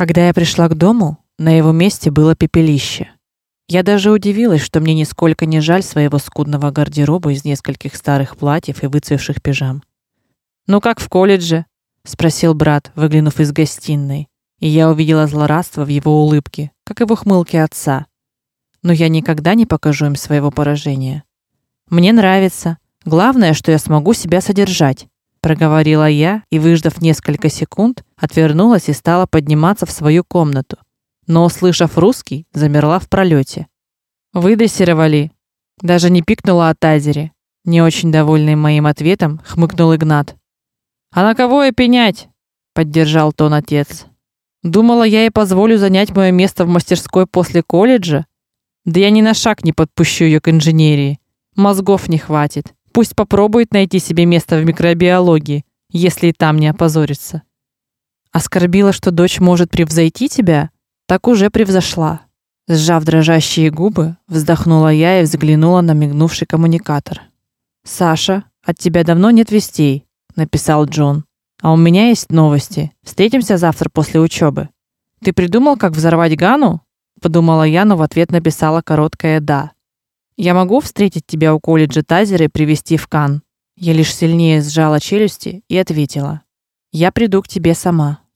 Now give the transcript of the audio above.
Когда я пришла к дому, на его месте было пепелище. Я даже удивилась, что мне нисколько не жаль своего скудного гардероба из нескольких старых платьев и выцвевших пижам. "Ну как в колледже?" спросил брат, выглянув из гостиной, и я увидела злорадство в его улыбке, как и в ухмылке отца. Но я никогда не покажу им своего поражения. Мне нравится. Главное, что я смогу себя содержать, проговорила я и, выждав несколько секунд, отвернулась и стала подниматься в свою комнату но, услышав русский, замерла в пролете. Выдрессировали. Даже не пикнула от тазере. Не очень довольный моим ответом, хмыкнул Игнат. А на кого я пенять? поддержал тон отец. Думала, я ей позволю занять мое место в мастерской после колледжа? Да я ни на шаг не подпущу ее к инженерии. Мозгов не хватит. Пусть попробует найти себе место в микробиологии, если и там не опозорится. Оскорбила, что дочь может превзойти тебя? так уже превзошла. Сжав дрожащие губы, вздохнула я и взглянула на мигнувший коммуникатор. Саша, от тебя давно нет вестей, написал Джон. А у меня есть новости. Встретимся завтра после учебы. Ты придумал, как взорвать Гану? подумала я, но в ответ написала короткое да. Я могу встретить тебя у колледжа Тазера и привести в Кан. Я лишь сильнее сжала челюсти и ответила: Я приду к тебе сама.